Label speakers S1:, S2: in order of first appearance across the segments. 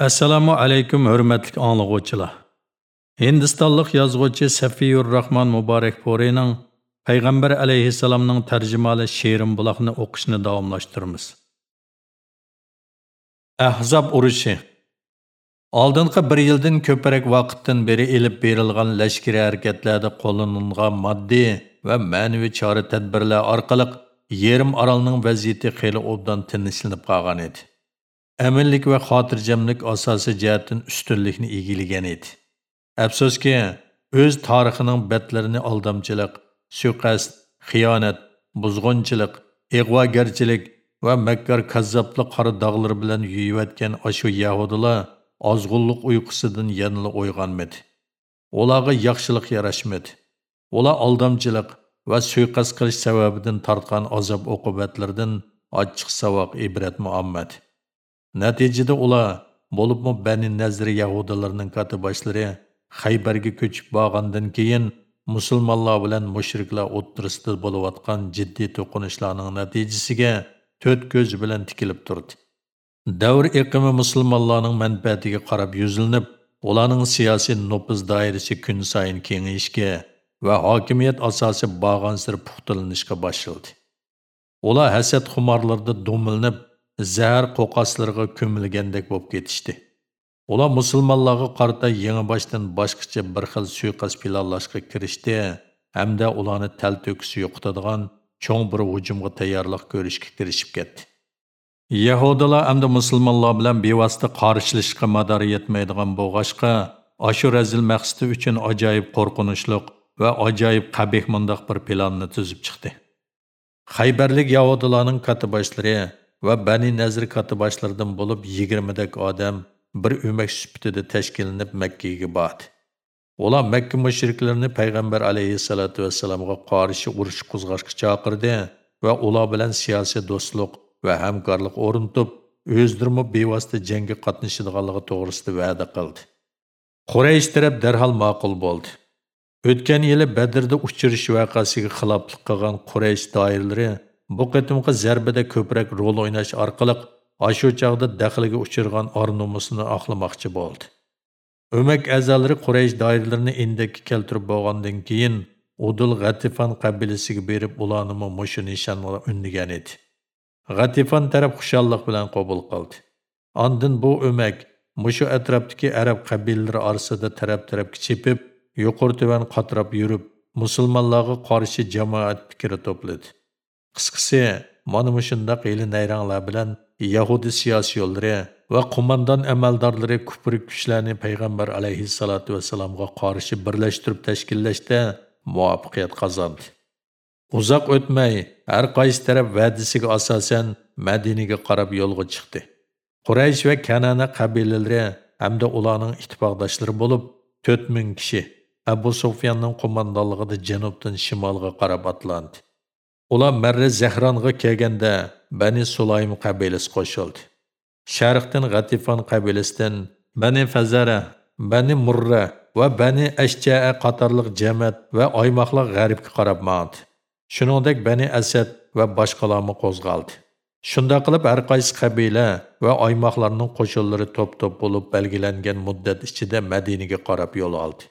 S1: Assalomu alaykum hurmatli anglovchilar. Hindistonlik yozuvchi Safiyur Rahman Muborak Porining Payg'ambar alayhissalomning tarjimali She'rim buloqni o'qishni davomlashtiramiz. Ahzob urushi Oldingi 1 yildan ko'proq vaqtdan beri elib berilgan lashkari harakatlarda qo'llanilgan moddiy va ma'naviy chora-tadbirlar orqali yerim orolning vaziyati xeyli obdan tinchlanib qolgan edi. Əminlik və xotircəmlik asası cəhətdən üstünlükni egiləgan idi. Əfsuski, öz tarixinin bətlərini aldamçılıq, suiqasd, xiyonət, buzğunçılıq, ig'vogarchilik va makkar kazzoblik qora dog'lari bilan yuyayotgan ashu yahudilar ozg'unlik uyqusidan yanila uyg'onmadi ularga yaxshilik yarashmadi ular aldamchilik va suiqasd qilish sababidan tortgan azob uqubatlardan ochiq savoq ibrat muommadi Natijada ular, bo'libmi Bani Nazir Yahudilarning katiboshlari Xaybarga ko'chib borgandan keyin musulmonlar bilan mushriklar o'ttirisida bo'layotgan jiddiy to'qinishlarning natijasiga to'rt ko'z bilan tikilib turdi. Davr iqimi musulmonlarning manfaatiga qarab yuzilinib, ularning siyosiy nopuz doirasi kun sayin kengayishga va hokimiyat asosi borgan sir puxtalanishga boshlandi. Ular hasad xumorlarda do'milinib, zəhər qoqaslarına kömülgəndək bo'lib getişdi. Ola musulmonlarga qarata yeni başdan boshqacha bir xil suiqasd planlashga kirishdi hamda ularni tal to'kisi yo'qotadigan cho'ng bir hujumga tayyorlik ko'rishga kirishib ketdi yahudilar hamda musulmonlar bilan bevosita qarshilashishga madori yetmaydigan bo'lg'achqa ashu razil maqsadi uchun ajoyib qo'rqinchliq va ajoyib qabih mundoq bir planni tuzib chiqdi Xaybarlik Yahudilarning katiboshlari va Bani Nazr katiboshlaridan bo'lib 20 dak odam bir o'mak sifatida tashkillanib Makkaga bordi. Ular Makka mushriklarini payg'ambar alayhissalatu vassalamga qarshi urush qo'zg'ashga chaqirdi va ular bilan siyosiy do'stlik va hamkorlik o'rnatib, o'zdirmi bevosita jangga qatnashadiganligi to'g'risida va'da qildi. Quraysh taraf darhol ma'qul bo'ldi. O'tgan yili Badrda uchirish voqeasiga xiloflik qilgan Quraysh doiralari Bu qitimqi zarbida ko'proq rol o'ynash orqali ashu chog'da daxliga uchirgan or nomusini oqlamoqchi bo'ldi. O'mak a'zolari Quraysh doiralarini indakka keltirib bo'lgandan keyin Udul g'atifan qabilasiga berib ularni mushu nishonga undigan edi. g'atifan taraf xushallik bilan qabul qildi. Ondan bu o'mak mushu atrofdagi arab qabilalari orasida taraf-tarafga chepib, yuqori tuvan qatrab yurib, musulmonlarga qarshi jamoat fikri to'pladi. Qisqasi, mana mushundaq eli nayranglar bilan Yahudi siyosiy yo'llari va qo'mondon amaldorlari kufr kuchlarni payg'ambar alayhissalatu vassalamga qarshi birlashtirib tashkillashda muvaffaqiyat qozondi. Uzoq o'tmay, har qaysi taraf va'dasiga asosan Madinaga qarab yo'lga chiqdi. Quraysh va Kanana qabilalari hamda ularning ittifoqdoshlari bo'lib 4000 kishi Abu Sufyanning qo'mondonligida janubdan shimolga qarab atlandi. Ular Marra Zahronga kelganda Bani Sulaym qabilasi qo'shildi. Sharqdan G'atifon qabilasidan Bani Fazara, Bani Murra va Bani Ashjaa qatorliq jamat va oymoqlar g'arbga qarab mandi. Shuningdek Bani Asad va boshqalarni qo'zg'aldi. Shunda qilib har qaysi qabila va oymoqlarning qo'shinlari to'p-to'p bo'lib belgilangan muddat ichida Madinaga qarab yo'l oldi.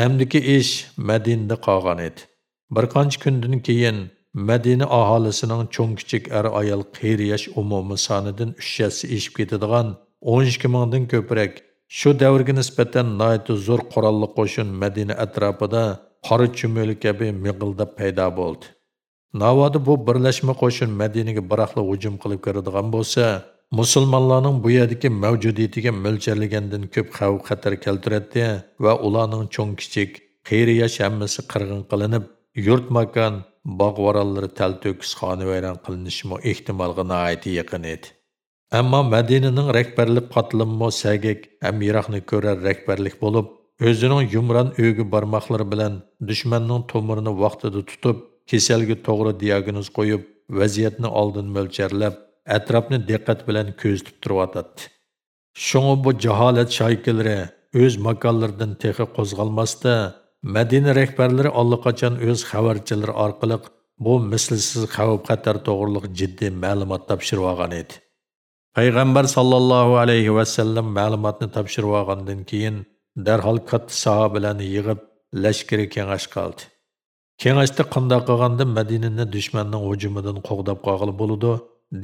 S1: Hamdiki ish Madinada qolgan edi. Bir qancha kundan keyin Madina aholisining cho'ng kichik er ayol qiyri yosh umumiy sonidan 3 yassi eshib ketadigan 12 mingdan ko'proq shu davrga nisbatan noyati zo'r qurolli qo'shin Madina atrofida qora chumoli kabi mig'ildab paydo bo'ldi. Navoda bu birlashma qo'shin Madinaga biraqli hujum qilib kiradigan bo'lsa, musulmonlarning bu yerdagi mavjudiyatiga mo'ljallangandan ko'p xavf xatar keltiradi va ularning cho'ng kichik qiyri yosh hammasi qirg'in qilinib, yurt makon bog' vorallari tal to'kis xonavayron qilinishimi ehtimolga nihoyatda yaqin edi ammo madinaning rahbarlik qatlimmo sagak ham yiroqni ko'rar rahbarlik bo'lib o'zining yumron o'gi barmoqlari bilan dushmanning tomirini vaqtida tutib kasalga to'g'ri diagnoz qo'yib vaziyatni oldin mo'lcharlab atrofni diqqat bilan ko'zitib turyotadi shunga bu jaholat shoykilari o'z makonlaridan texi qo'zg'almasda Madina rahbarlari allaqachon o'z xabarchilari orqali bu mislsiz xavf xatar to'g'riliq jiddiy ma'lumot topshirib olgan edi. payg'ambar sollallohu alayhi vasallam ma'lumotni topshirib olgandan keyin darhol katta sahobalarni yig'ib lashkari kengash qildi kengashda qandoq qilganda madinani dushmanning hujumidan qo'g'dab qolg'ili bo'ludi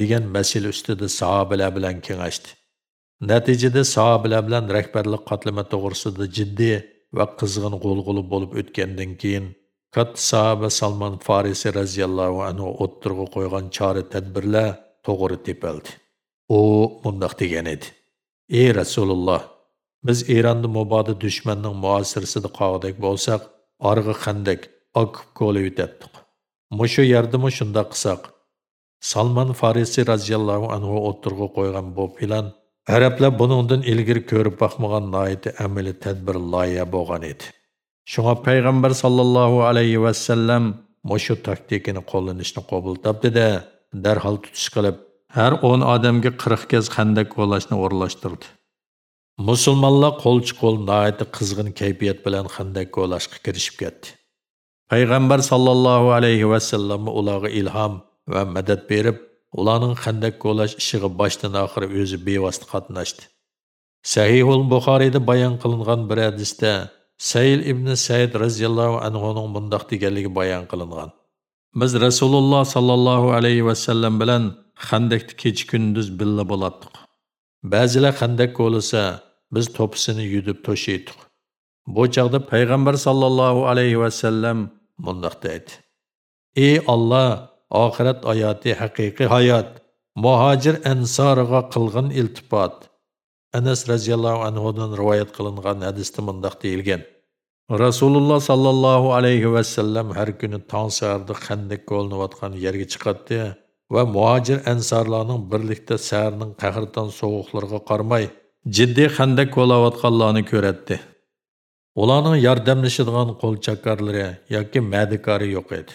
S1: degan masala ustida sahobalar bilan kengashdi natijada sahobalar bilan rahbarlik qatlama to'g'risida jiddiy va qizg'in g'ulg'uli bo'lib o'tgandan keyin katta sahoba salmon farisi roziyallohu anhu o'ttirg'a qo'ygan chora tadbirlar to'g'ri tepildi u mundoq degan edi. Ey rasululloh biz eronda mubodo dushmanning muosirsida qolg'dak bo'lsak org'i qandak okib ko'lib o'tatdiq mushu yerdami shundoq qilsak salmon farisi roziyallohu anhu o'ttirg'a qo'ygan bu plan arablar buningdan көріп ko'rib найты әмілі тәдбір tadbir loyiha bo'lgan edi. Shunga payg'ambar sollallohu alayhi мұшу mushu taktikani qo'llanishni qabul topdida darhol tutish qilib har 10 odamga qirq kez qandak qo'llashni o'rlashtirdi. Musulmonlar qo'lchi qo'l найты qizg'in kayfiyat bilan qandak qo'llashga kirishib ketdi. Payg'ambar sollallohu alayhi vasallam ularga ilhom va madad berib ularning qandak qo'llash ishiga boshdan oxiri o'zi bevosita qatnashdi. Sahihul buxoriyda bayon qilingan bir hadisda sayil ibn said roziyallohu anhuning bundoq deganligi bayon qilingan. Biz rasululloh sollallohu alayhi vasallam bilan xandakda kecha kunduz billa bo'latdiq ba'zilar xandak qo'lisa biz to'pisini yudib to'shaydiq bu chog'da payg'ambar sollallohu alayhi vasallam mundoq deydi. Ey olloh oxirat hayoti haqiqiy hayot. Muhojir ansoriga qilgan iltifot. Anas roziyallohu anhudan rivoyat qilingan hadisda mundoq deyilgan. Rasululloh sollallohu alayhi vasallam har kuni tong saharda qandak ko'linayotgan yerga chiqadi va muhojir ansorlarning birlikda saharning qahrdan sovuqlariga qaramay jiddiy qandak ko'layotganlarni ko'ratdi ularning yordamlashadigan qo'lchakarlari yoki madikari yo'q edi.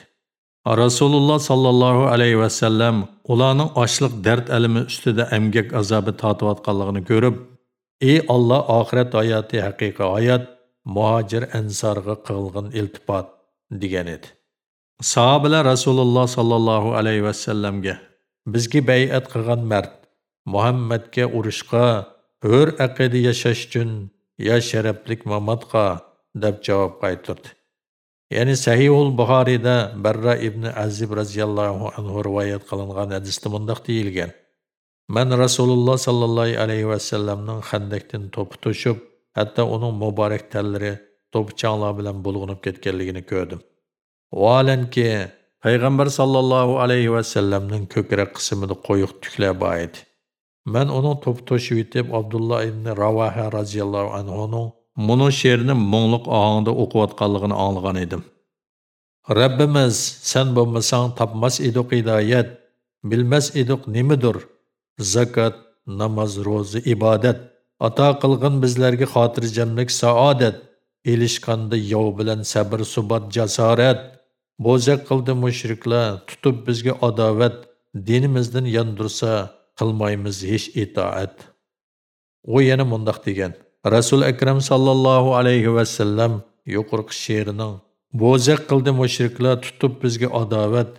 S1: Rasululloh sollallohu alayhi vasallam ularning ochliq dard alimi ustida amgak azobi tortayotganligini ko'rib ey olloh oxirat hayoti haqiqiy hayot muhojir ansorga qilg'in iltifot degan edi. Sahobalar rasululloh sollallohu alayhi vasallamga bizga bay'at qilgan mard muhammadga urushqa hur aqida yashash uchun ya sharaflik mamatqa deb javob qaytirdi ya'ni sahihul buxoriyda barra ibn azib roziyallohu anhu rivoyat qilingan hadisda mundoq deyilgan. Man rasululloh sollallohu alayhi vasallamning handakdan to'pi to'shib hatto uning muborak tanlari to'pichanglar bilan bulg'unib ketganligini ko'rdim. Vaholanki payg'ambar sollallohu alayhi vasallamning ko'krak qismida qo'yiq tuklar bor edi. Man uning to'pi to'shib yetib abdulloh ibn ravaha roziyallohu anhuning muni she'rni mo'ngliq ohangda o'qiyotganligini anglagan edim. Rabbimiz sen bo'lmasang topmas edik hidoyat bilmas edik закат, zakat namoz ro'za ibodat ato бізлерге bizlarga xotirjamlik saodat елішқанды яу bilan sabr субат jasorat bo'zaq qildi mushriklar tutib bizga adovat dinimizdan yandursa qilmaymiz hech itoat. U yana mundoq degan. Rasul akram sallallohu alayhi vasallam yuqorqi she'rining bo'zaq qildi mushriklar tutib bizga adovat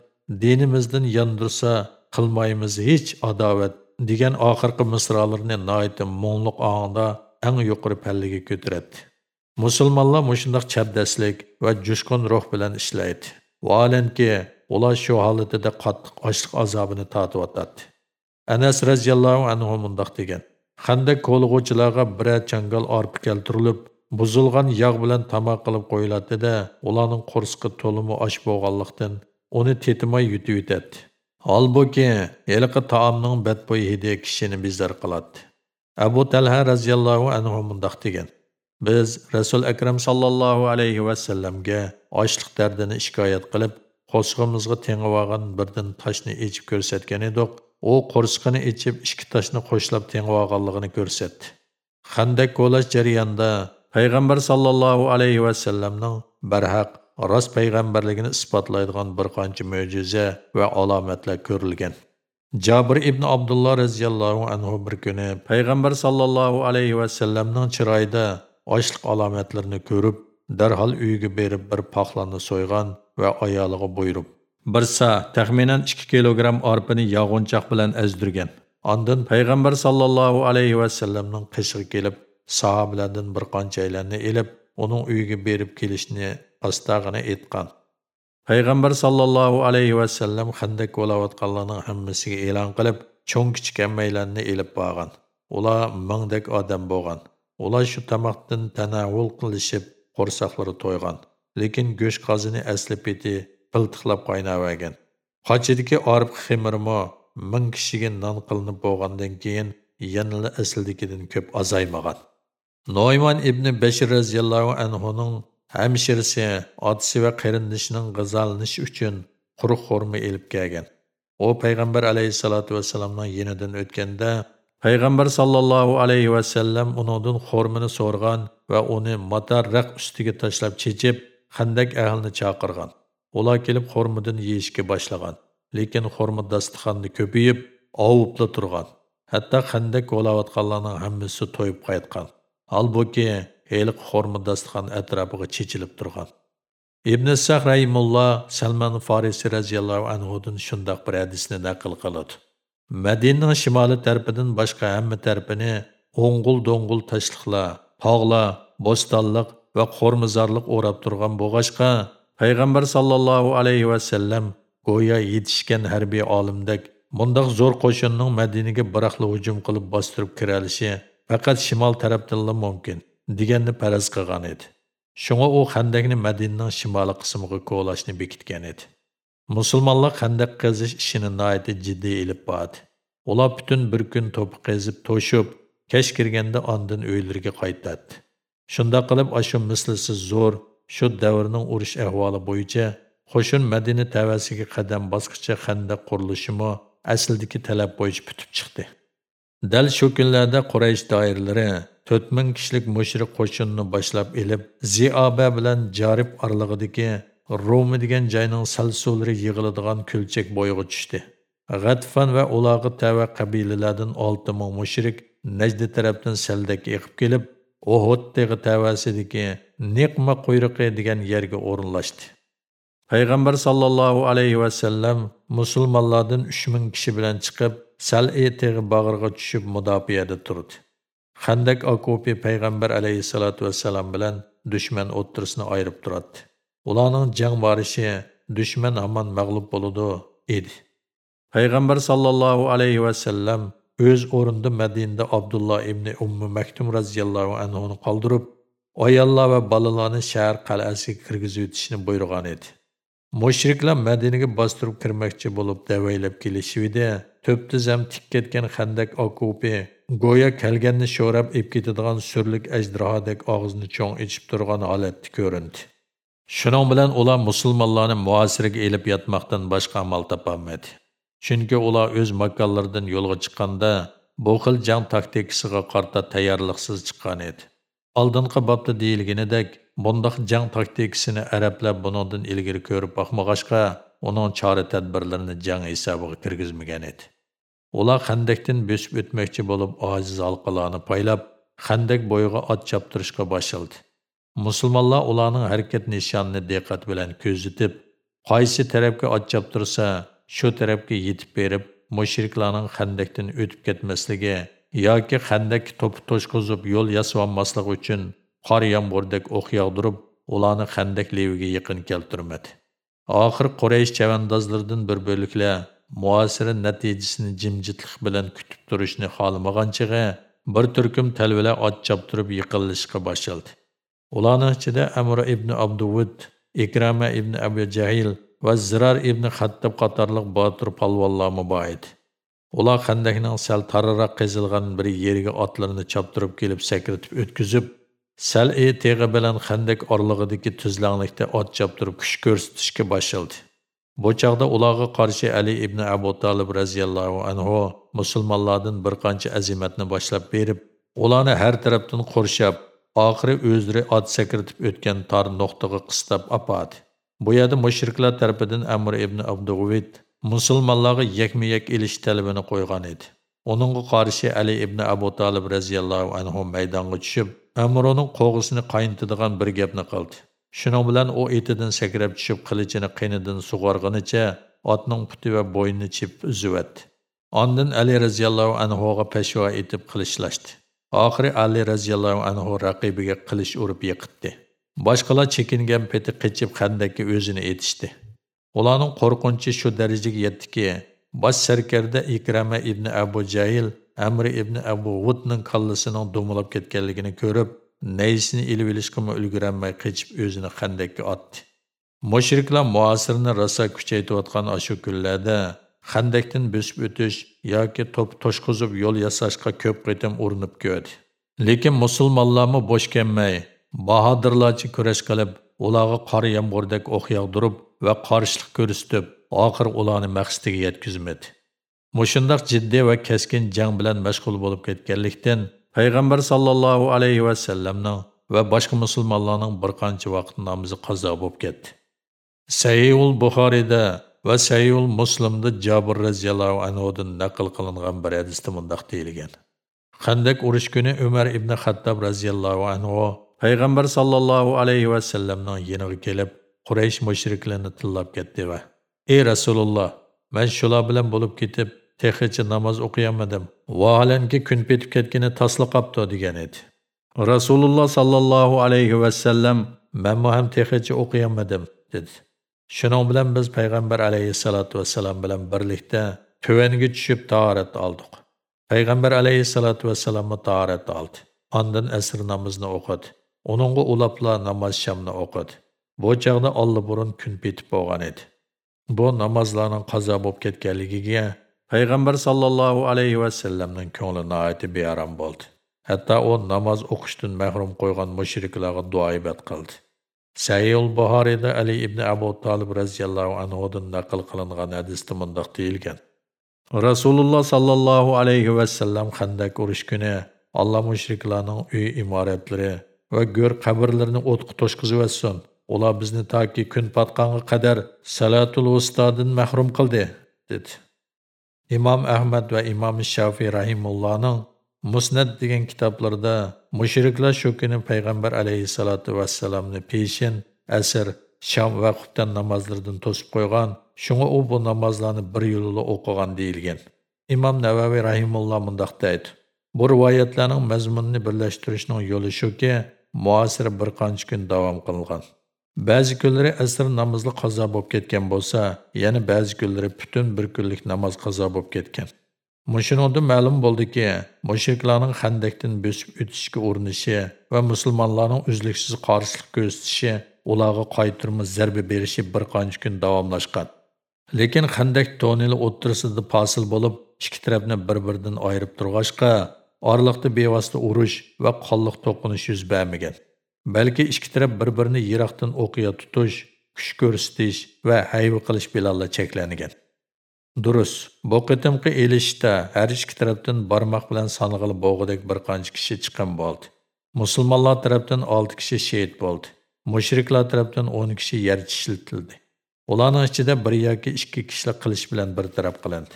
S1: dinimizdan yondirsa qilmaymiz hech adovat degan oxirgi misrolarini noiti mo'nliq ongda eng yuqori pallaga ko'taradi musulmonlar mushundoq chabdaslik va jushqun ruh bilan ishlaydi. Vaholanki ular shu holatida qattiq ochliq azobini tortyotadi anas roziyallohu anhu mundoq degan. Xandak qo'lg'uvchilarga biror changal orpi keltirilib, buzilgan yog' bilan tamoq qilib qo'yiladida, ularning qo'rsqi to'limi osh bo'lganlikdan uni tetimay yutib yetadi. Holbuki, heliqi taomning badbo'y hidi kishini bezar qiladi. Abu Talha raziyallohu anhu mundoq degan: Biz Rasul Akram sallallohu alayhi va sallamga ochliq dardini shikoyat qilib, qo'sqimizga tengib olgan birdan toshni echib ko'rsatgan edik. U qo'rsqini ichib ikki toshni qo'shlab tengib olganligini ko'rsatdi. Xandak ko'lash jarayonida payg'ambar sollallohu alayhi vasallamning barhaq rost payg'ambarligini isbotlaydigan bir qancha mo'jiza va alomatlar ko'rilgan. Jabir ibn abdulloh roziyallohu anhu bir kuni payg'ambar sollallohu alayhi vasallamning chiroyida ochliq alomatlarini ko'rib darhol uyiga berib bir paxlanni so'ygan va ayoliga buyurib bir sa taxminan 2 kilogram orpini yog'unchoq bilan ezdirgan Ondan payg'ambar sallallohu alayhi vasallamning qishig'i kelib, sahobalardan bir qanchaylarni elib, uning uyiga berib kelishni astag'ina aytgan. payg'ambar sallallohu alayhi vasallam xandak bo'layotganlarning hammasiga e'lon qilib, cho'ng kichik hammaylarni elib borgan. Ular mingdek odam bo'lgan. Ular shu tamoqdan tanavul qilishib, qo'rsoqlari to'ygan. Lekin go'sht qozini asli peti piltiqlab qaynavergan. Qochidagi orif ximirmo ming kishiga non qilinib bo'lgandan keyin yanada aslidikidan ko'p azaymagan. Noyman ibn Bashir radhiyallohu anhuning hamshirisi otasi va qarindishining g'azalanish uchun quruq xurma elib kelgan. U payg'ambar alayhisolatu vasallamning yenidan o'tganda payg'ambar sallallohu alayhi vasallam uningdan xurmini so'rgan va uni matar raq ustiga tashlab chechib, xandak ahlini chaqirgan. Ular kelib xurmadan yeyishga boshlagan. Lekin xurma dasturxonni ko'payib, ovubla turgan. Hatto xandak bo'layotganlarning hammasi to'yib qaytgan. Halbuki heliq xurma dasturxon atrofiga chechilib turgan. ibn sah rahimulloh salman farisi roziyallohu anhudan shundoq bir hadisni naql qiladi madinaning shimoli tarafidan boshqa hamma tarafini o'ng'ul do'ng'ul tashliqlar tog'lar bo'stonliq va qo'rmizorliq o'rab turgan bo'g'ashqa payg'ambar sallallohu alayhi vasallam go'yo yetishgan harbiy olimdek bundoq zo'r qo'shinning madinaga biraqli hujum qilib bostirib kiralishi faqat shimol tarafdanla mumkin deganni paraz qilgan edi. Shunga u xandakni madinaning shimoli qismiga ko'lashni bekitgan edi. Musulmonlar xandak qazish ishini noiti jiddiy ilib bordi. Ular butun bir kun to'pi qazib to'shib kech kirganda ondan uylariga qaytadi shundoq qilib ashu mislsiz zo'r shu davrning urush ahvoli bo'yicha qo'shin madina tavasiga qadam bosqicha xandaq qurilishimi aslidagi talab bo'yicha bitib chiqdi. Dal shu kunlarda quraysh doiralari to'rt ming kishilik mushrik qo'shinni boshlab ilib zioba bilan jarib orlig'idagi rumi degan joyning salsuvlari yig'iladigan ko'lchak bo'yiga tushdi. G'atfan va ularga tava qabilalardan olti ming mushrik najdi tarafdan saldak eqib kelib uhud teg'i tavasidagi niqma quyruqi degan yerga o'rinlashdi payg'ambar sallallohu alayhi vasallam musulmonlardan uch ming kishi bilan chiqib sal'i teg'i bag'riga tushib mudofiada turdi Xandak okopi payg'ambar alayhissalatu vassalam bilan dushman o'ttirisini ayirib turadi. Ularning jang borishi dushman hamon mag'lub bo'ladi edi. Payg'ambar sallallohu alayhi vasallam o'z o'rinda Madinada Abdulloh ibn Ummu Maktum radhiyallohu anhuni qoldirib, ayollar va bolalarni shahar qal'asiga kirgizib o'tishni buyurgan edi. Mushriklar Madinaga bostirib kirmoqchi bo'lib davaylab kelishivida, to'pti zam tik ketgan xandak okupi go'yo kelganni sho'rab ib ketadigan surlik ajdahodek og'izni cho'ng ichib turgan holatda ko'rindi. Shuning bilan ular musulmonlarni muasiriga elib yotmoqdan boshqa amal topolmadi. Chunki ular o'z makonlaridan yo'lga chiqqanda bu xil jang taktikasiga qarta tayyorliqsiz chiqqan edi. Алдынқы бапты дейілгенедек, бұндақ жаң тактикісіні әрәпләп бұныңдың илгері көріп бақмағашқа, оның чары тәдбірлеріні жаң есабығы кіргізмеген еді. Олар қандектен бөсіп өтмекчі болып, ажыз алқыланы пайлап, қандек бойыға ат чаптырышқа башылды. Мұсылмалла оланың әрекет нишанны деқат білән көзітіп, қайсы тәрәпке ат чаптырса, шо тәрәпке етіп беріп, мұширкланың қандектен өтіп кетмесліге, yoki xandak to'pi to'shqizib yo'l yasvanmasligi uchun qor yomg'irdak o'q yog'dirib, ularni xandak leviga yaqin keltirmadi. Oxir Quraysh chavandozlaridan bir bo'liklar muasiri natijasini jimjitlik bilan kutib turishni xohlamaganchig'a bir turkum talvalar ot choptirib yiqilishga boshladi ularning ichida amra ibn abduvud ikrama ibn abu jahil va zirar ibn xattob qatorliq botir polvonlarmi bor edi ular xandakning sal tararaq qezilgan bir yeriga otlarini choptirib kelib sakritib o'tkazib sal e teg'i bilan xandak orlig'idagi tuzlanglikda ot choptirib kuch ko'rsatishga boshladi Bu chaqda ularga qarshi Ali ibn Abu Talib radhiyallohu anhu musulmonlardan bir qancha azimatni boshlab berib, ularni har tarafdan qurshab, oxiri o'zlari ot sakritib o'tgan tor nuqtaga qistab apadi. Bu yerda mushriklar tarafidan Amr ibn Abdug'uvit musulmonlarga yakma-yak elish talabini qo'ygan edi. Onunğa qarşı Ali ibn Abu Talib radhiyallohu anhu maydonga tushib, Amrning qo'g'isini qayntadigan bir gapni qildi. Шуның bilan u etidan sakrab tushib qilichini qinidan sug'orgunicha otning puti va bo'ynini chip uziyotdi. Ondan Ali radhiyallohu anhuga peshvo etib qilishlashdi. Oxiri Ali radhiyallohu anhu raqibiga qilish urib yiqitdi. Boshqalar chekingan peti qichib xandakka o'zini etishdi. Ularning qo'rqinchi shu darajaga yetdiki, bosh sarkarda Ikrama ibn Abu Jahil Amr ibn Abu Wudning kallasining dumlab ketganligini ko'rib, naysini ilib olishga ulgurolmay qechib o'zini xandakka otdi. Mushriklar muasirni rosa kuchaytirayotgan ashu kunlarda xandakdan bosib o'tish yoki to'p toshqizib yo'l yasashga ko'p qitim urinib ko'rdi. Lekin musulmonlarmi bo'sh kelmay, bahodirlarcha kurash qilib, ularga qor yomg'irdak o'q yog'dirib va qarshilik ko'rsatib, oxir ularni maqsadiga yetkazmadi. Mushundaq jiddiy va keskin jang bilan mashg'ul bo'lib ketganlikdan payg'ambar sallallohu alayhi va sallamning va boshqa musulmonlarning bir qancha vaqt namozi qazo bo'lib ketdi. Sahihul Buxoriyda va Sahihul Muslimda Jabir radhiyallohu anhudan naql qilingan bir hadisda mundaq deyilgan. Qandak urush kuni Umar ibn Xattob radhiyallohu anhu payg'ambar sallallohu alayhi va sallamning yeniga kelib, Quraysh mushriklarini tillab ketdi va: "Ey Rasululloh, men shular bilan bo'lib ketib, texicha namoz o'qiyolmadim. Vaholanki kun petib ketgani tasli qapti degan edi. Rasululloh sallallohu alayhi va sallam men ham texicha o'qiyolmadim dedi. Shuning bilan biz payg'ambar alayhissalatu vassalam bilan birlikda tuvanga tushib taorat oldik. Payg'ambar alayhissalatu vassalamni taorat oldi. Ondan asr namozni o'qidi. Uningga ulabla namoz shamni o'qidi. Bu chaqda burun kun petib bo'lgan edi. Bu namozlarning qazo bo'lib ketganligiga payg'ambar sallallohu alayhi vasallamning ko'ngli nihoyatda bearam bo'ldi. Hatto u namoz o'qishdan mahrum qo'ygan mushriklarga duoibat qildi. Sayul buxoriyda ali ibn abu tolib roziyallohu anhudan naql qilingan hadisda mundoq deyilgan. Rasululloh sallallohu alayhi vasallam xandak urush kuni alloh mushriklarning uy imoratlari va go'r qabrlarini o'tqa to'shqizib etsin ular bizni toki kun patqanga qadar salatul ustodan mahrum qildi dedi. Imom ahmad va imom shafiy rahimullohning musnat degan kitoblarida mushriklar shu kuni payg'ambar alayhissalotu vassalamni peshin asr sham va xubtan namozlaridan to'sib qo'ygan shunga u bu namozlarni bir yo'lida o'qigan deyilgan. Imom navaviy rahimulloh mundoq deydi. Bu rivoyatlarning mazmunini birlashtirishning yo'li shuki muasir bir qancha kun davom qilgan. Ba'zi kunlari asr namozli qazo bo'lib ketgan bo'lsa, yana ba'zi kunlari butun bir kunlik namoz qazo bo'lib ketgan. Mushuningda ma'lum bo'ldiki, mushriklarning Xandakdan bosib o'tishga urinishi va musulmonlarning uzluksiz qarshilik ko'rsatishi ularga qaytirma zarba berishi bir qancha kun davomlashgan. Lekin Xandak tonili o'ttirisida fasil bo'lib, ikki tarafni bir-biridan ayirib turg'ashqa, oraliqda bevosita urush va qonliq to'qinish yuz bermagan. Balki ikki taraf bir birini yiroqdan o'qiya tutish kuch ko'rsatish va hayva qilish bilan cheklangan durust bu qitimqi elishda har ikki tarafdan barmoq bilan sanig'ili bo'g'idek bir qancha kishi chiqqan bo'ldi musulmonlar tarafdan olti kishi shehid bo'ldi mushriklar tarafdan o'n kishi yer tishlatildi ularning ichida bir yoki ikki kishilik qilish bilan bir taraf qilindi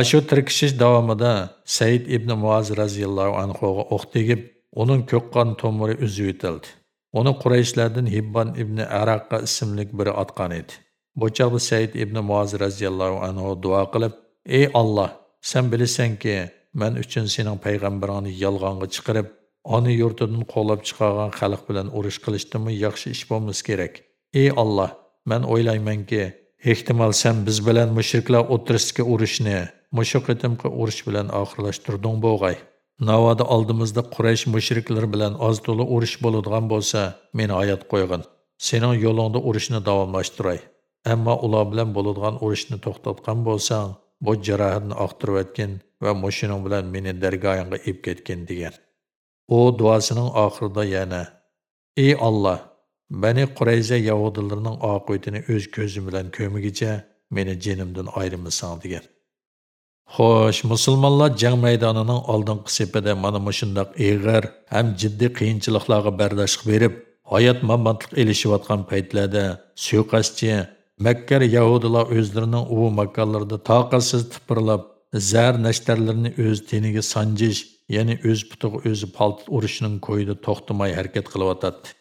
S1: ashu tirkishish davomida said ibn muaz roziyallohu anhuga o'q tegib Onun ko'k qon tomiri uzib etildi. Uni Qurayshlardan Hibban ibn Araqqa ismli biri atqan edi. Bu chaqda Said ibn Muaz radhiyallohu anhu duo qilib, "Ey Alloh, sen bilasanki, men uchun sening payg'ambaringni yolg'onga chiqarib, ona yurtidan qo'lab chiqargan xalq bilan urush qilishdimi yaxshi ish bo'lmas kerak. Ey Alloh, men o'ylaymanki, ehtimol sen biz bilan mushriklar o'tirishga urushni, mushu qitimqi urush bilan oxirlashtirding bo'g'ay." Navoda oldimizda Quraysh mushriklari bilan oz to'la urush bo'ladigan bo'lsa, meni oyat qo'ygin. Sening yo'lingda urushni davomlashtiray. Ammo ular bilan bo'ladigan urushni to'xtatgan bo'lsang, bu jarohatni oqtirib o'tgin va mushining bilan meni dargohingga ib ketgin degan. U duosining oxirida yana: Ey Alloh, Bani Qurayza yahudilarining oqibatini o'z ko'zim bilan ko'migicha meni jinimdan ayirmasang degan. Xo'sh, musulmonlar jang maydonining oldingi sepida mana mushundaq eg'ir ham jiddiy qiyinchiliklarga bardoshlik berib, hayot mamotlik elishayotgan paytlarda suiqasdchi Makkar yahudilar o'zlarining u makonlarida toqatsiz tipirlab, zar nashtarlarini o'z teniga sanjish, ya'ni o'z putiga o'zi paltit urishning ko'yida to'xtamay harakat qilyotadi.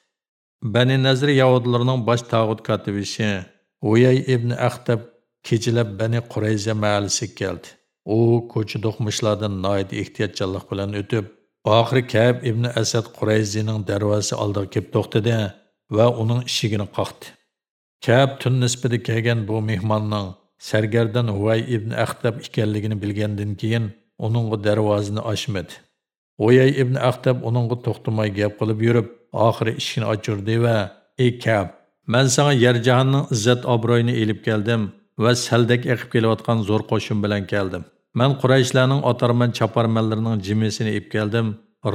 S1: Bani Nazr yahudilarining bosh tag'ut katibishi Uyay ibn Axtab kechalab Bani Qurayza mahallasiga keldi. U ko'cha do'qmishlardan noit ehtiyotchanlik bilan o'tib oxiri kab ibn asad qurayzining darvozasi oldiga kelib to'xtadi va uning eshigini qoqdi kab tun nisbida kelgan bu mehmonning sargardan huvay ibn axtab ekanligini bilgandan keyin uningga darvozani ochmadi Oyay ibn axtab uningga to'xtamay gap qilib yurib, oxiri ishini ochirdi va: "Ey Kab, men sana yer jahonning izzat obro'yini elib keldim va saldak eqib kelayotgan zo'r qo'shin bilan keldim. Мен Qurayshlarning otarman chaparmanlarining jimisini ib keldim.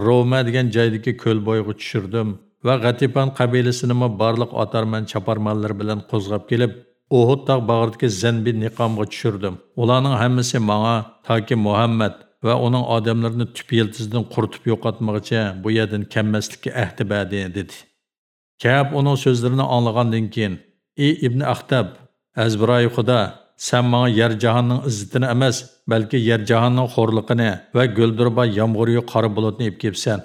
S1: Roma degan joydagi ko'l bo'yiga tushirdim va G'atipan qabilasini barliq otarman chaparmanlar bilan qo'zg'ab kelib, Uhud tog' bag'ridagi Zanbi niqomga tushirdim. Ularning hammasi menga toki Muhammad va uning odamlarini tüp yiltizdan quritib yo'qotmoqchi bu yerdan kammaslikka ahdi badi dedi. Kab uning so'zlarini anglagandan keyin: "Ey Ibn Axtab, azbiroy Xudo, sen bana yer jahonning izzatini emas, balki yer jahonning horluğunu va guldirba yomg'irli qora bulutni ib kelibsan.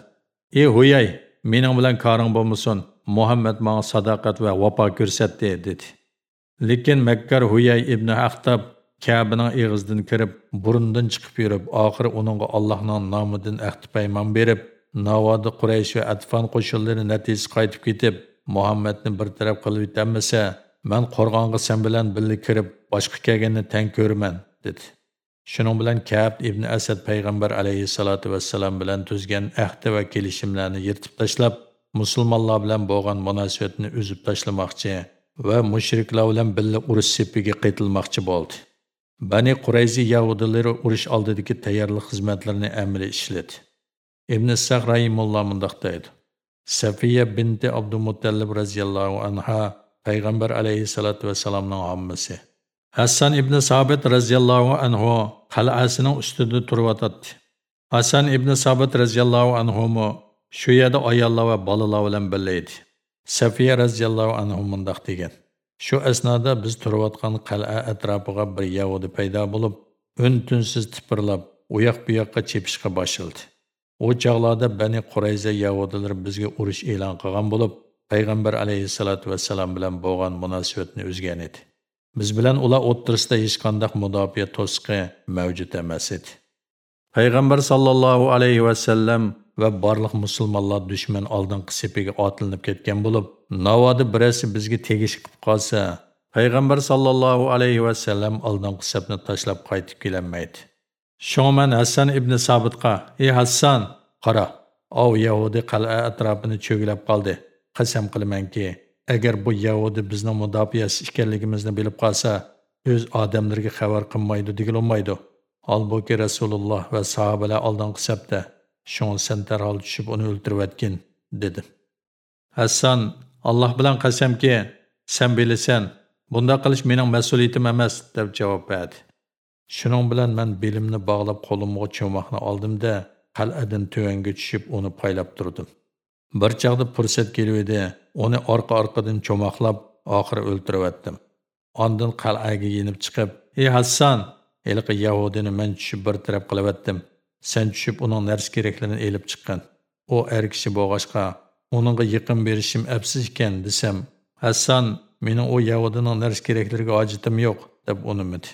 S1: Ey Huyay, mening bilan koring bo'lmasin. Muhammad menga sadoqat va vafo ko'rsatdi" dedi. Lekin Makkar Huyay ibn Axtab Kabening eg'izidan kirib, burundan chiqib yurib, oxiri uningga Allohning nomidan ahd paymon berib, navodi Quraysh va Atfon qo'shinlari natijasi qaytib ketib, Muhammadni bir taraf qilib etamasa, men qo'rg'onga sen bilan birga kirib, boshqa kelganni tang ko'raman, dedi. Shuning bilan Kab ibn Asad payg'ambar alayhissalatu vassalam bilan tuzgan ahdi va kelishimlarni yirtib tashlab, musulmonlar bilan bo'lgan munosabatni uzib tashlamoqchi va mushriklar bilan birga urush sepiga qaytilmoqchi bo'ldi. Bani Qurayzi Yahudilari urush oldidagi tayyorlik xizmatlarini amalga ishladi. Ibn Saq rahimulloh mundoq deydi. Safiya binti Abdumuttalib radhiyallohu anha payg'ambar alayhissalatu vassalamning ommasi. Hassan ibn Sabit radhiyallohu anhu qal'asining ustida turib Hassan ibn Sabit radhiyallohu anhu shu yerda ayollar va bolalar bilan birga edi. Safiya radhiyallohu anhu mundoq degan: Shu asnoda biz turayotgan qal'a atrofiga bir yahudi paydo bo'lib, un-tunsiz tipirlab, u buyaqqa bu yoqqa chepishga boshladi. Bani Qurayza yahudilari bizga urush e'lon qilgan bo'lib, payg'ambar alayhissalotu vassalam bilan bo'lgan munosabatni uzgan edi. Biz bilan ular o'ttirisida hech qanday mudofaa to'siqi mavjud emas edi. Payg'ambar sallallohu alayhi vasallam va barliq musulmonlar dushman oldingi sepiga otilinib ketgan bo'lib, navodi birasi bizga tegish qilib qolsa, payg'ambar sallallohu alayhi vasallam oldingi sapni tashlab qaytib kelolmaydi. shoman Hassan ibn Sabitqa, "Ey Hassan, qara, ov Yahudi qal'a atrofini cho'klab qoldi. Qasam qilamanki, agar bu Yahudi bizni mudofiyasi ekanligimizni bilib qolsa, o'z odamlarga xabar qilmaydi degilmaydi." holbuki Rasululloh va sahobalar oldingi sabda Şoň sen derhal tushib uni öldürüvetkin, dedi. Hassan, alloh bilan qasamki, sen bilasan bunda qilish mening mas'uliyatim emas, deb javob berdi. Shuning bilan men belimni bog'lab qo'limga cho'moqni oldimda, qal'adan tuvanga tushib uni paylab turdim. Bir chaqda fursat edi, uni orqa-orqadan cho'moqlab, oxiri o'ltirivetdim. Ondan qal'aga yenib chiqib, "Ey Hassan, elqi Yahudini men tushib bir taraf qilavetdim. Sen tushib uning narsa keraklarini elib chiqqan. U er kishi bo'lg'ashqa, uningga yiqin berishim absiz ekan desam, Hassan, mening u Yahudining narsa keraklariga ojitim yo'q, deb unimidi.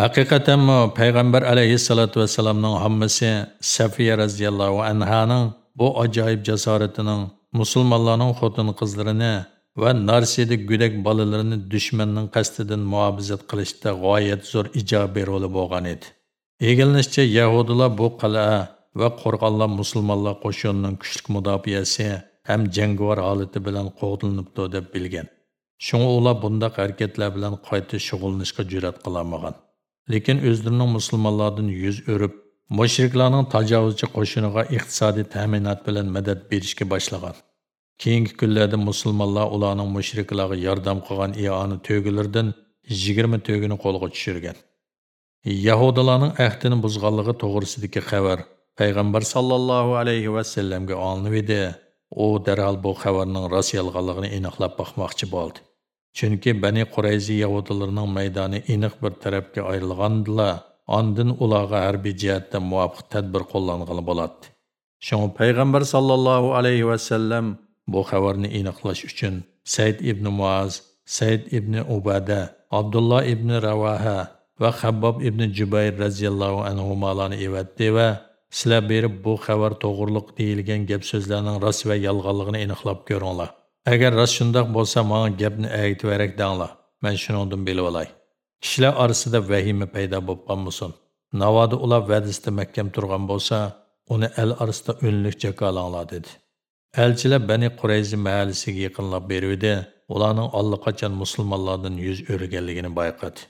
S1: Haqiqatanmi payg'ambar alayhissalatu vasallamning hammasi Safiya radhiyallohu anhaning bu ajoyib jasoratining musulmonlarning xotin qizlarini va narsidi gudak bolalarini dushmanning qasdidan muobizat qilishda g'oyat zo'r ijobiy roli bo'lgan edi. Egilinishçe Yahudilar bu qal'a va qo'rg'onlar musulmonlar qo'shinining kuchli mudofiasi ham jangovar holati bilan qo'g'dilinibdi deb bilgan. Shunga ular bundaq harakatlar bilan qayta shug'ullanishga jur'at qilolmagan. Lekin o'zlarining musulmonlardan yuz o'rib, mushriklarning tajovuzchi qo'shiniga iqtisodiy ta'minot bilan madad berishga boshlagan. Keyingi kunlarda musulmonlar ularning mushriklarga yordam qilgan ioni to'gilaridan 20 to'gini qo'lga tushirgan. Yahudilarning ahdini buzganligi to'g'risidagi xabar payg'ambar sollallohu alayhi vasallamga olinib edi. U darhol bu xabarning rost yolg'onligini aniqlab boqmoqchi bo'ldi. Chunki Bani Qurayzi Yahudilarining maydoni aniq bir tarafga ayrilgandilar. Ondan ularga harbiy jihatda muvofiq tadbir qo'llangan bo'ladi. Shunga payg'ambar sallallohu alayhi vasallam bu xabarni aniqlash uchun Said ibn Muaz, Said ibn Ubada, Abdullah ibn Ravaha va Habbob ibn Jubayr radhiyallohu anhularni evatdi va sizlar berib bu xabar to'g'riliq deyilgan gap so'zlarning rost va yolg'onligini aniqlab ko'ringlar. Agar rost shundoq bo'lsa, menga gapni aytib danglar. Men shuningdan bilib olay. Kişilər arasında vəhimə peyda bolğanmısın? Navadı ular vədisdə məhkəm turğan bolsa, onu əl arasında önlükcə qalanlar dedi. Elçilər Bəni Qureyzi məhəllisinə yaxınlab berdi. Onların allaqaçan müsəlmanlardan yüz öyrənliyini bayqadı.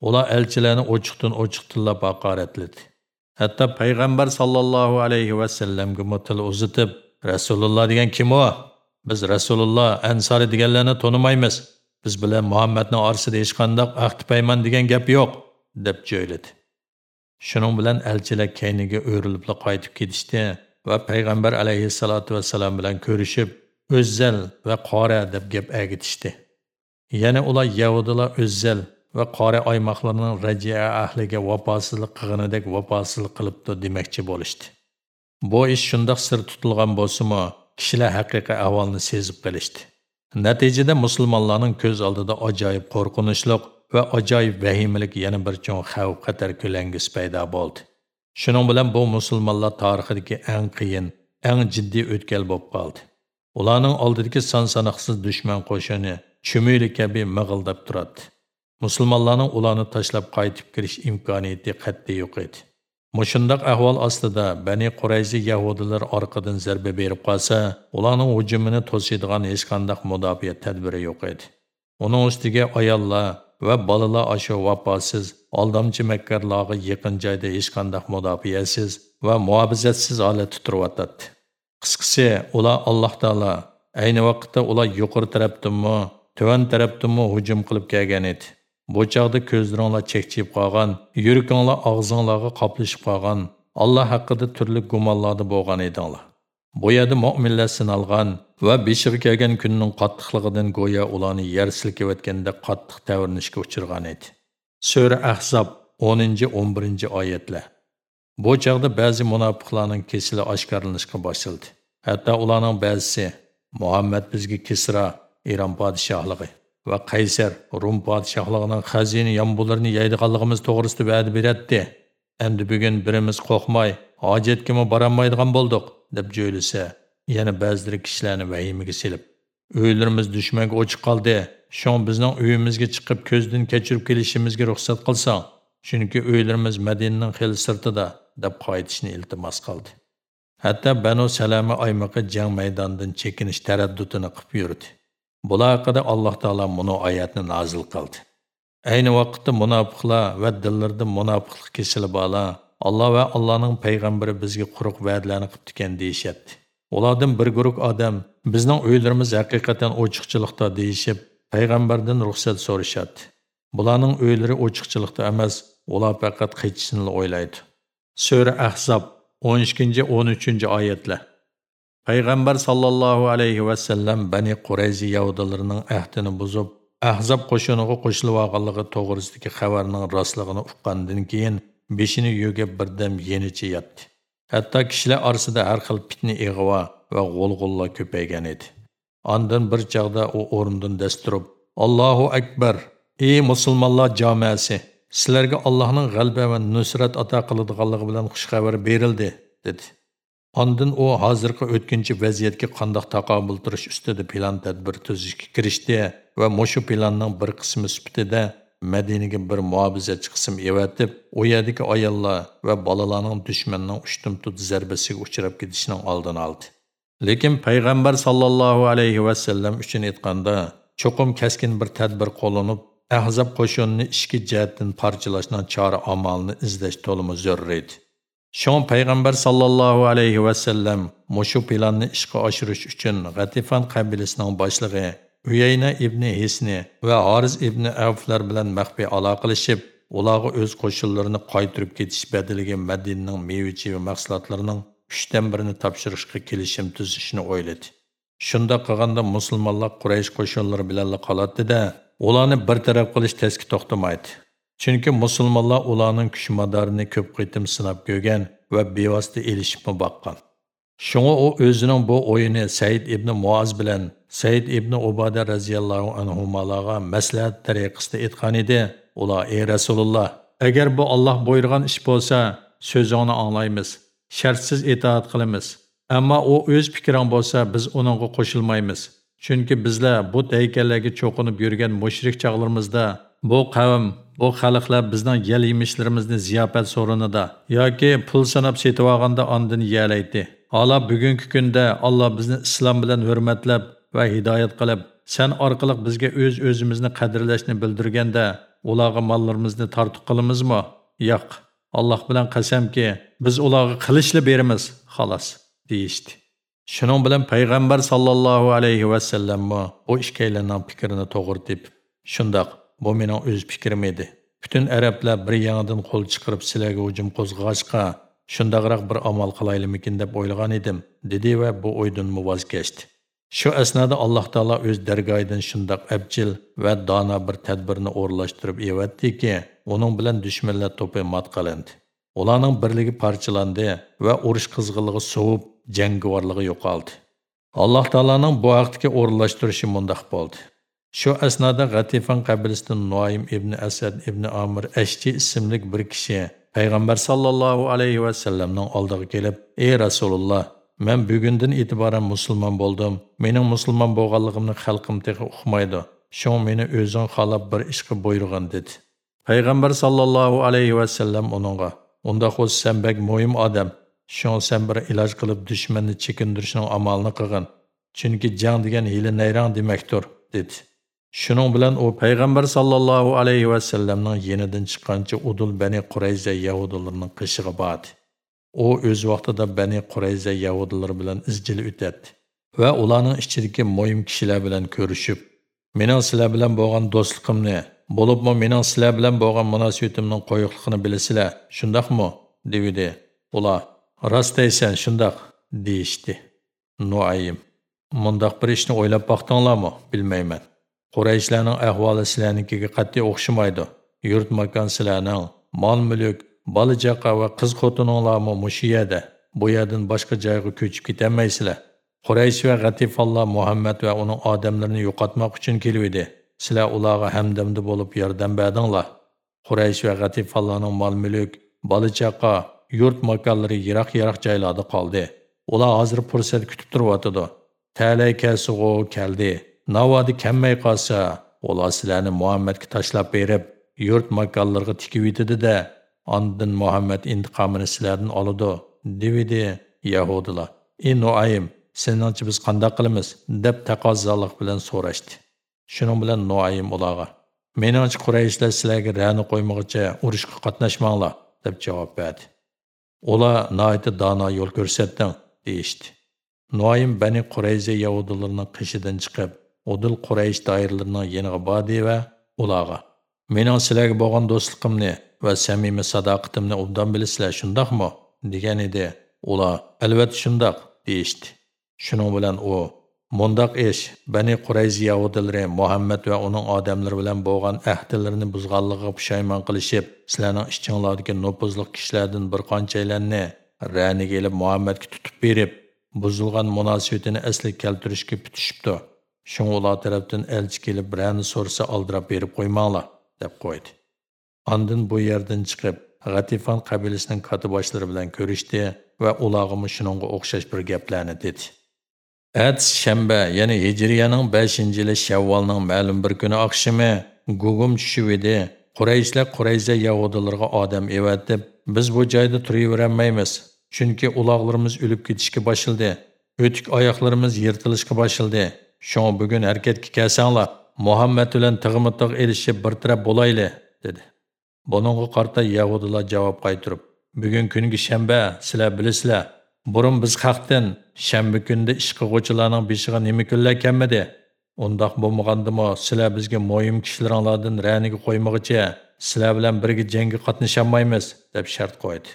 S1: Ular elçilərini oçuqdan-oçuqdınla haqarətledi. Hətta Peyğəmbər sallallahu alayhi və sallamə mütəl uzatıb Rasulullah deyilən kim o? Biz Rasulullah, Ənsari deyilənləri tanımayırıq. Biz bilan Muhammadning orasida hech qanday ahd payman degan gap yo'q, deb jo'yladi. Shuning bilan elchilar kayniga o'rilib qaytib ketishdi va payg'ambar alayhissalotu vassalam bilan ko'rishib, o'zzal va qora deb gap agitishdi. Yana ular Yahudilar o'zzal va qora oymoqlarning rajia ahliga vafosizlik qilganidek vafosizlik qilibdi demoqchi bo'lishdi. Bu ish shundoq sir tutilgan bo'lsa-mu, kishilar haqiqiy ahvolni sezib qilishdi Natijada musulmonlarning ko'z oldida ajoyib qo'rqinchliq va ajoyib vahimalik yana bir cho'ng xavf qatar ko'langiz paydo bo'ldi. Shuning bilan bu musulmonlar tarixidagi eng qiyin, eng jiddiy o'tkal bo'lib qoldi. Ularning oldidagi son-sanoqsiz dushman qo'shini chumuli kabi mig'ildab turadi. Musulmonlarning ularni tashlab qaytib kirish imkoniyati qat'iy yo'q edi. Mushundaq ahvol астыда бәне Qurayzi yahudilar orqadan зәрбе беріп qolsa, ularning hujumini to'sadigan hech qanday mudofaa tadbiri yo'q edi. Uning ustiga ayollar va bolalar ashu vafosiz, aldamchi makkarlarga yaqin joyda hech qanday mudofaasiz va muobizatsiz holatda turyotdi. Qisqasi, ular Alloh taolo ayni vaqtda ular yuqori tarafdanmi, tuvan tarafdanmi hujum qilib kelgan edi. Bu çağda ko'zlaringlar chekchib qolgan, yurakinglar og'zinglarga qoplashib qolgan, Alloh haqida turli gumonlarda bo'lgan edinglar. Bu yerda mu'minlar sinalgan va beshiga kelgan kunning qattiqligidan goya ularni yer silkayotganda qattiq tavrnishga uchirgan edi. Sura Ahzob 10-11 oyatlar. Bu çağda ba'zi munofiqlarning kesili oshkorlanishga boshladi. Hatto ularning ba'zisi Muhammad bizga Kisra, İran podshohligi va Qaysar Rum podshohligining xazina yombularni yeydiganligimiz to'g'risida va'da beradi. Endi bugun birimiz qo'rqmay, hojatga borolmaydigan bo'ldik, deb jo'ylasa, yana ba'zi kishilarni vahimaga silib, uylarimiz dushmanga o'chib qoldi. Shon bizning uyimizga chiqib ko'zdan kechirib kelishimizga ruxsat qilsang, chunki uylarimiz Madinaning xil sirtida deb qaytishni iltimos qildi. Hatto Banu Salama oymoqi jang maydonidan chekinish taraddudini qilib yurdi. Bular haqida Alloh taolo buni oyatni nozil qildi. Ayni vaqtda munofiqlar va dillarda munofiqlik kesili ala, Alloh va Allohning payg'ambari bizga quruq va'dalarni qilib ekan deyshatdi. Ulardan bir guruh odam bizning uylarimiz haqiqatan ochiqchilikda deyishib, payg'ambardan ruxsat so'rashadi. Bularning uylari ochiqchilikda emas, ular faqat qaytishni o'ylaydi. Sura Ahzob 12-13 oyatlar. Payg'ambar sallallohu alayhi va sallam Bani Qurayzi yahudilarining ahdini buzib, Ahzab qo'shiniga qo'shilib olganligi to'g'risidagi xabarning rostligini uqqandan keyin beshini yuga birdam yenicha yotdi. Hatto kishilar orasida har xil fitna ig'vo va g'ulg'ullar ko'paygan edi. Ondan bir chaqda u o'rnidan dasturib, Allohu akbar, ey musulmonlar jamoasi, sizlarga Allohning g'alaba va nusrat ato qiladiganligi bilan xush xabar berildi, dedi. Ondan u hozirgi o'tkinchi vaziyatga qandoq taqobil turish ustida plan tadbir tuzishga kirishdi va mushu planning bir qismi sifatida Madinaga bir muobizachi qism evatib, u yerdagi ayollar va bolalarning dushmanning ushtumtut zarbasiga uchrab ketishining oldini oldi. Lekin payg'ambar sallallohu alayhi va sallam uchun aytganda, cho'qim kaskin bir tadbir qo'llanib, Ahzab qo'shinini ikki jihatdan parchalashning chora amalini izlash to'limi zarur edi. Şoň payg'ambar sallallohu alayhi va sallam mushu planni ishga oshirish uchun G'atifan qabilasining boshlig'i Uyayna ibn Hisni va Horiz ibn Avflar bilan maxfiy aloqalashib, ularga o'z qo'shinlarini qaytirib ketish badaliga Madinaning mevchi va mahsulotlarining 3 dan birini topshirishga kelishim tuzishni o'yladi. Shunda qilganda musulmonlar Quraysh qo'shinlari bilan qoladi-da, ularni bir taraf qilish tezki to'xtamaydi. Chunki musulmonlar ularning kuch madarini ko'p qitim sinab ko'rgan va bevosita elishibmi boqqan. Shunga u o'zining bu o'yini Said ibn Muoz bilan Said ibn Ubada radhiyallohu anhumalarga maslahat tariqasida aytgan edi. Ular: "Ey Rasululloh, agar bu Alloh buyurgan ish bo'lsa, so'zingni anglaymiz, shartsiz itoat qilamiz. Ammo u o'z fikring bo'lsa, biz uningga qo'shilmaymiz. Chunki bizlar bu haykallarga cho'qinib yurgan mushrik chog'larimizda bu qavm, bu xalqlar bizning yel yemishlarimizni ziyofat so'rinida yoki pul sanab setib olganda ondan yelaydi. Hala bugungi kunda Alloh bizni islom bilan hurmatlab va hidoyat qilib, sen orqali bizga o'z öz o'zimizni qadrlashni bildirganda, ularga mollarimizni tortiq qilamizmi? Yo'q. Alloh bilan qasamki, biz ularga qilishli beramiz, xolos, deyishdi. Shuning bilan payg'ambar sallallohu alayhi va sallam bu ikkalanning fikrini to'g'ri deb, shundoq, bu mening o'z fikrim edi. butun arablar bir yangidan qo'l chiqarib sizlarga hujum qo'zg'ashqa, shundoqroq bir amal qilaylikmikin deb o'ylagan edim, dedi va bu o'ydan voz kechdi. Shu asnoda Alloh taolo o'z dargohidan shundoq abjil va dono bir tadbirni o'rinlashtirib evatdiki, uning bilan dushmanlar to'pi mat qilindi. Ularning birligi parchalandi va urush qizg'inligi sovib, jangovarligi yo'qoldi. Alloh taoloning bu vaqtga o'rinlashtirishi mundoq bo'ldi. Şu esnada G'atifan qabilasidan Nuaym ibn Asad ibn Amr Eşçi isimlik bir kişi Peygamber sallallahu aleyhi ve sellem'nin aldığı gelip "Ey Resulullah! Мен bugundan e'tiboran musulmon bo'ldim. Mening musulmon bo'lganligimni xalqim tehi uqmaydi. Shun meni o'zing xolab bir ishga buyurgan" dedi. Пайғамбар sallallohu alayhi va sallam uningga Unda xo'z sen bek muhim odam. сен sen bir iloj qilib dushmanni chekindirishning amalini qilgin. Chunki jang degan hili nayrang demakdir, Шуның белән у пайгамбар саллаллаһу алейхи ва салламның янидән чыкканча удул бәни Курайза яһудларының кышыгы бат. У үз вакытында бәни Курайза яһудлары белән изгил үтәт ва уларның ичидәге мөһим кешеләр белән күрешеп, "Менең сезләр белән булган дуслыгымны, булыпмы менең сезләр белән булган мөнәсәбәтемнең коюклыгын беләсезләр, шундакмы?" диде. Улар, "Раст әйсән, шундак" дишти. Нуайм, "Мондак бер эшне ойлап бактыңламы? Белмәймен." Qurayshlarning ahvoli sizlarnikiga qat'iy o'xshamaydi. Yurt makon sizlarning mol mulk bola chaqa va qiz xotininglarmi mushu yerda bu yerdan boshqa joyga ko'chib ketolmaysizlar quraysh va g'atifonlar muhammad va uning odamlarini yo'qotmoq uchun keluvdi. Sizlar ularga hamdamda bo'lib yordam berdinglar. Quraysh va g'atifalarning mol mulk bola chaqa yurt makonlari yiroq yiroq joylarda qoldi. Ular hozir fursat kutib turyotidi talay kelsig'u keldi. Navodi kammay qolsa ular sizlarni muhammadga tashlab berib yurt makonlarga tikib yetidida ondin muhammad intiqomini sizlardan oladi devidi yahudilar ey nuayim seningcha biz qandoq qilamiz deb taqozzolik bilan so'rashdi Shuning bilan Nuaym ularga: "Meningcha qurayishlar sizlarga ra'ni qo'ymag'icha urushga qatnashmanglar" deb javob berdi. Ular noiti dono yo'l ko'rsatding deyishdi. Nuaym Bani Qurayza yahudilarning qishidan chiqib, Odil Quraysh doiralarining yeniga bordi va ularga: "Mening sizlarga bo'lgan do'stligimni va samimiy sadoqatimni obdan bilasizlar, shundaqmi?" degan edi. Ular: "Albatta shundoq" deyishdi. Shuning bilan u Mundaq ish Bani Qurayz Yahudilari Muhammad va uning odamlari bilan bo'lgan ahdilarini buzganligiga pushaymon qilishib, sizlarning ichinglardagi nopuzli kishilardan bir qanchaylarni raniga kelib Muhammadga tutib berib, buzilgan munosabatini asli keltirishga putishibdi. Шоң ола тарапдан әлчі келіп, kelib сорса so'rsa беріп berib деп deb qo'ydi. бұ bu yerdan chiqib, қабелісінің qabilasining katiboshlari bilan ko'rishdi va олағымы shuningga o'xshash bir gaplarni dedi. Әтс шәмбә, яны Hijriyaning 5-yili Shavvolning ma'lum bir kuni oqshimi gugum tushib edi. Qurayshlar Qurayza адам odam біз biz bu joyda turavermaymiz, chunki uloqlarimiz o'lib ketishga башылды. O'tik oyoqlarimiz yirtilishga башылды. Shunga bugun harakatga kelsanglar, Muhammad bilan tig'mi-tig' elishib bir taraf bo'layli, dedi. Buningga qarta yahudilar javob qaytirib, bugun kungi shanba, sizlar bilasizlar, Burun biz xalqdan shanba kunda ish qilg'uvchilarning beshiga nima kunlar kelmadi? Undaq bo'lmagandimi, sizlar bizga moyim kishilaringlardan raniga qo'ymag'icha sizlar bilan birga jangga qatnashamaymiz deb shart qo'ydi.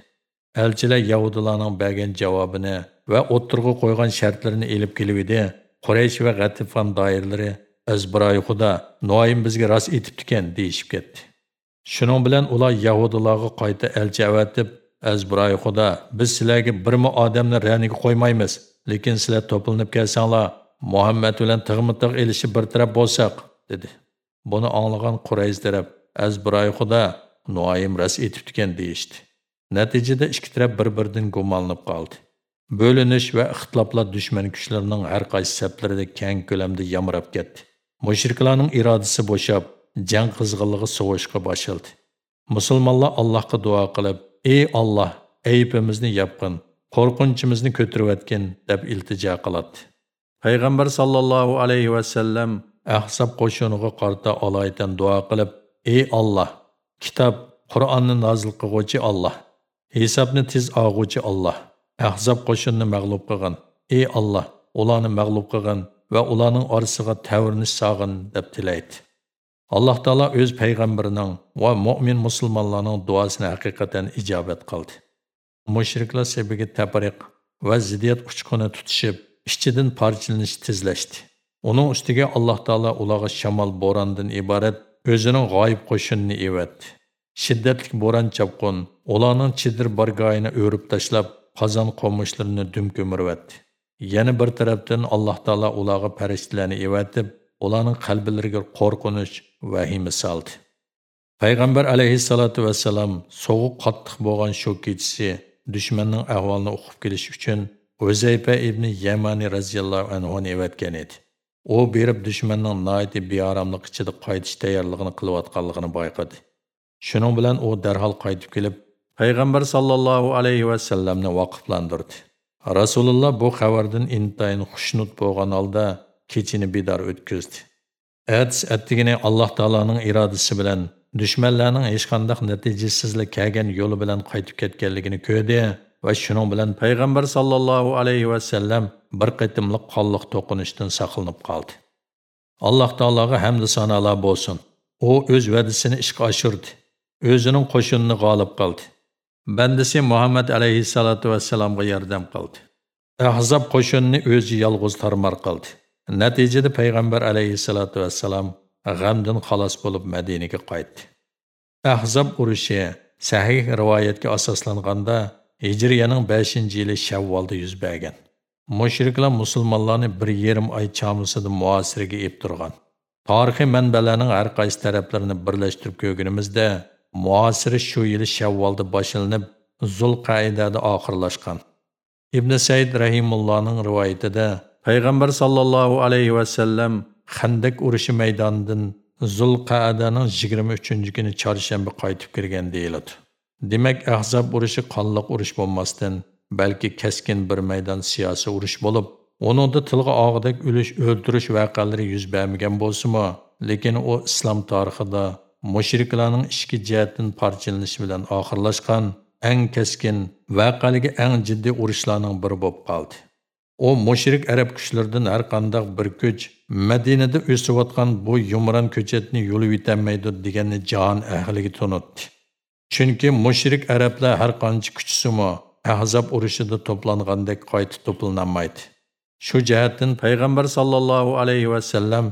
S1: Elchilar Yahudilarning bergan javobini va o'ttirg'i qo'ygan shartlarini elib kelib edi. Quraysh va G'atifon doirlari azbiroyixuda noim bizga rost etibdikan deyishib ketdi. Shuning bilan ular Yahudilarga qayta elchi avatib Azbiroy biz sizlarga birmi odamni raniga qo'ymaymiz, lekin sizlar to'planib kelsanglar, Muhammad bilan tig'mi-tig' bir taraf bo'lsaq, dedi. Buni anglagan Qurayz taraf, Azbiroy xudo, noyim ras etibdikan deyishdi. Natijada ikki taraf bir-biridan gumonlanib qoldi. Bölinish va ixtiloflar dushman kuchlarining har qaysi saflarida keng ko'lamda yamrab ketdi. Mushriklarning irodasi bo'shab, jang qizg'inligi sovushga boshladi. Musulmonlar Allohga duo qilib, "Ey Alloh, aybimizni yapqin, qo'rqinchimizni ko'tarayotgin" deb iltijo qiladi. Payg'ambar sallallohu alayhi va sallam Ahzab qo'shiniga qarta алайтан duo qilib, "Ey Alloh, kitob Qur'onni назыл qilguvchi Alloh, hisobni tez og'uvchi Alloh, Ahzab qo'shinni mag'lub qilgin. Ey Alloh, ularni mag'lub qilgin va ularning orasiga tavrinish sog'in" deb tilaydi. alloh taolo o'z payg'ambarining va mo'min musulmonlarning duosini haqiqatan ijobat qildi mushriklar sebiga tabriq va ziddiyat uchquni tutishib ichidan parchalanish tezlashdi uning ustiga alloh taolo ularga shamol bo'rondan iborat o'zining g'oyib qo'shinini evatdi shiddatli bo'ron chapqun ularning chidir bargoyini o'rib tashlab qozon qo'mishlarini dum ko'mirvatdi. Yana bir tarafdan alloh taolo ularga farishtalarni evatib ularning qalblariga qo'rqinish vahima soldi payg'ambar alayhissalotu vassalam sovuq qattiq bo'lgan shu kechasi dushmanning ahvolini o'qib kelish uchun O'zayfa ibn yamani radhiyallohu anhu ni evatgan edi. U berib dushmanning noiti beoromlik ichida qaytish tayyorligini qilayotganligini bayqadi shuning bilan u darhol qaytib kelib payg'ambar sollallohu alayhi vasallamni vaqiflantirdi rasululloh bu xabardan intayin xushnud bo'lgan holda kechini bedor o'tkazdi. Ats әттігіне alloh taoloning irodasi bilan dushmanlarning hech qanday natijasizlik kelgan yo'li bilan qaytib ketganligini ko'rdi va shuning bilan payg'ambar sollallohu alayhi vasallam bir qitimliq qonliq to'qinishdan saqlanib qoldi. Alloh taologa hamda sanolar bo'lsin. U o'z va'dasini ishga oshirdi. O'zining qo'shinini g'olib qildi. Bandasi muhammad alayhissalotu vassalomga yordam qildi Ahzab qo'shinini o'zi yolg'iz tarmar qildi Natijada payg'ambar alayhissalotu vassalam g'amdan xalos bo'lib Madinaga qaytdi. Ahzab urushi sahih rivoyatga asoslanganda Hijriyaning 5-yili Shavvolda yuz bergan. Mushriklar musulmonlarni bir yarim oy chamusida muasiriga ep turgan. Tarixiy manbalarning har qaysi taraflarini birlashtirib ko'rganimizda muasiri shu yili Shavvolda boshlanib, Zulqaydada oxirlashgan. Ibn Said rahimullohning rivoyatida payg'ambar sollallohu alayhi vasallam handak urushi maydonidan zulqaadaning yigirma uchinchi kuni chorshanba qaytib kirgan deyiladi demak ahzob urushi qonliq urush bo'lmasdan balki kaskin bir maydon siyosiy urush bo'lib uningda tilga og'idek ulush o'ldirish voqealari yuz bermagan bo'lsimi lekin u islom tarixida mushriklarning ishki jihatdan parchalanishi bilan oxirlashgan eng keskin voqealigi eng jiddiy urushlarning biri bo'lib qoldi. U mushrik arab kuchlaridan har qanday bir kuch madinada o'sayotgan bu yumron ko'chatni yo'lib yetolmaydi deganni jahon ahliga tunutdi chunki mushrik arablar har qancha kuchsimi ahzob urushida to'plangandek qayta to'planolmaydi shu jihatdan payg'ambar sollallohu alayhi vasallam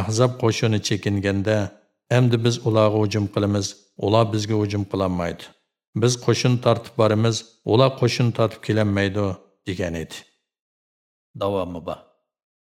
S1: ahzob qo'shini chekinganda endi biz ularga hujum qilamiz ular bizga hujum qilolmaydi biz qo'shin тартып барымыз, ular qo'shin тартып kelolmaydi degan edi Давамы ба?